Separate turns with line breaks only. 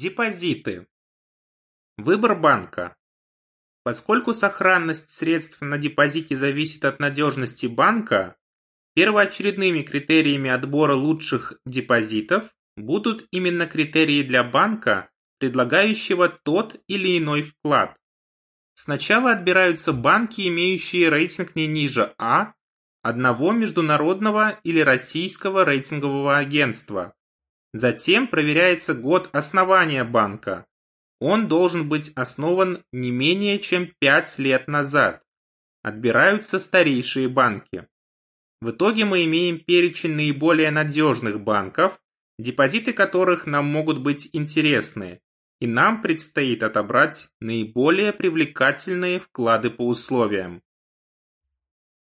Депозиты. Выбор банка. Поскольку сохранность средств на депозите зависит от надежности банка, первоочередными критериями отбора лучших депозитов будут именно критерии для банка, предлагающего тот или иной вклад. Сначала отбираются банки, имеющие рейтинг не ниже А, одного международного или российского рейтингового агентства. Затем проверяется год основания банка. Он должен быть основан не менее чем 5 лет назад. Отбираются старейшие банки. В итоге мы имеем перечень наиболее надежных банков, депозиты которых нам могут быть интересны, и нам предстоит отобрать наиболее привлекательные вклады по условиям.